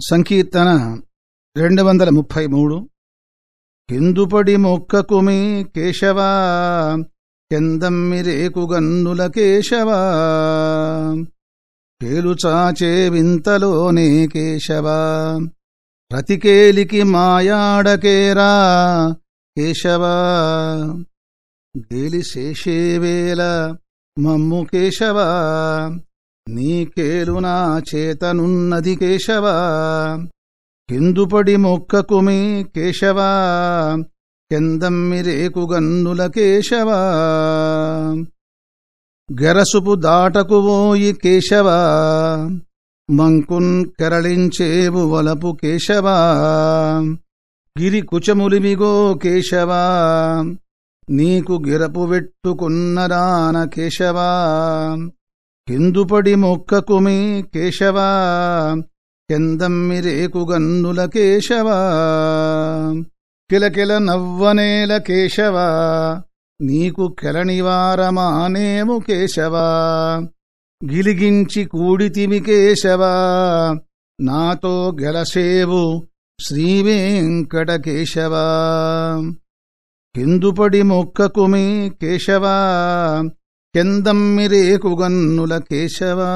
సంకీర్తన రెండు వందల ముప్పై మూడు కిందుపడి మొక్కకుమి కేశవా కెందమ్మిరేకుగన్నుల కేశవా కేలుచాచే వింతలోనే కేశవా ప్రతికేలికి మాయాడకేరా కేశవా గేలి శేషేవేల మమ్ము కేశవా నీకేలు నా చేతనున్నది కేశవా. కిందుపడి మొక్కకుమి కేశవా. కెందమ్మిరేకుగన్నుల కేశవా. గెరసుపు దాటకువోయి కేశవా. మంకున్ కెరళించేవు వలపు కేశవా. గిరి కుచములిమిగో కేశవా. నీకు గిరపు వెట్టుకున్నరాన కేశవా. కిందుపడి మొక్కకుమి కేశవా కెందమ్మిరేకుగన్నుల కేశవా. కిలకిల నవ్వనేల కేశవా నీకు కెలనివారమానేము కేశవా. గిలిగించి కూడితిమి కేశవా నాతో గెలసేవు శ్రీవేంకటకేశవా కిందుపడి మొక్కకుమి కేశవా కెందమ్మిరేకుగన్నుల కేశవా